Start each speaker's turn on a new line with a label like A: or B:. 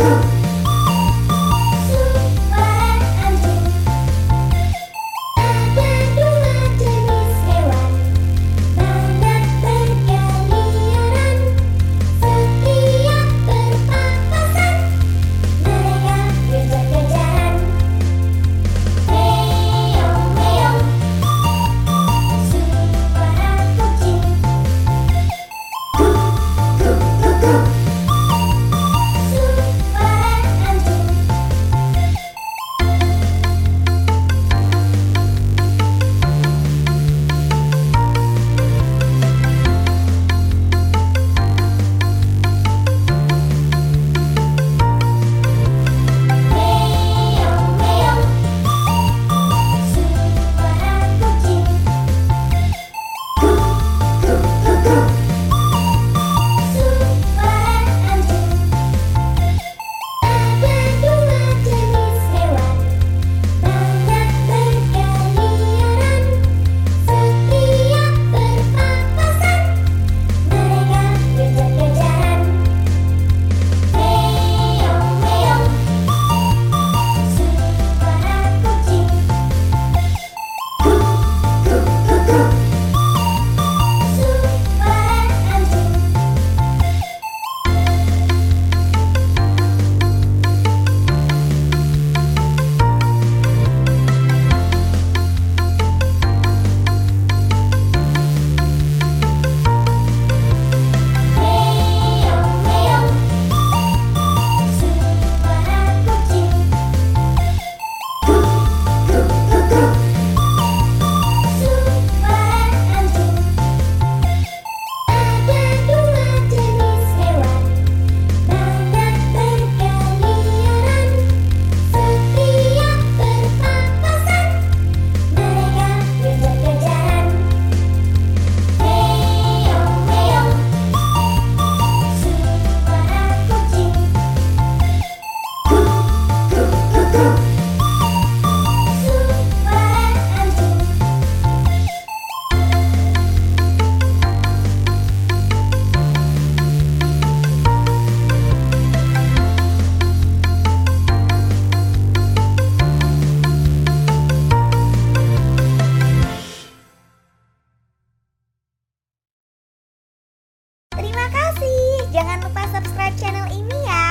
A: Oh. Jangan lupa subscribe channel ini ya.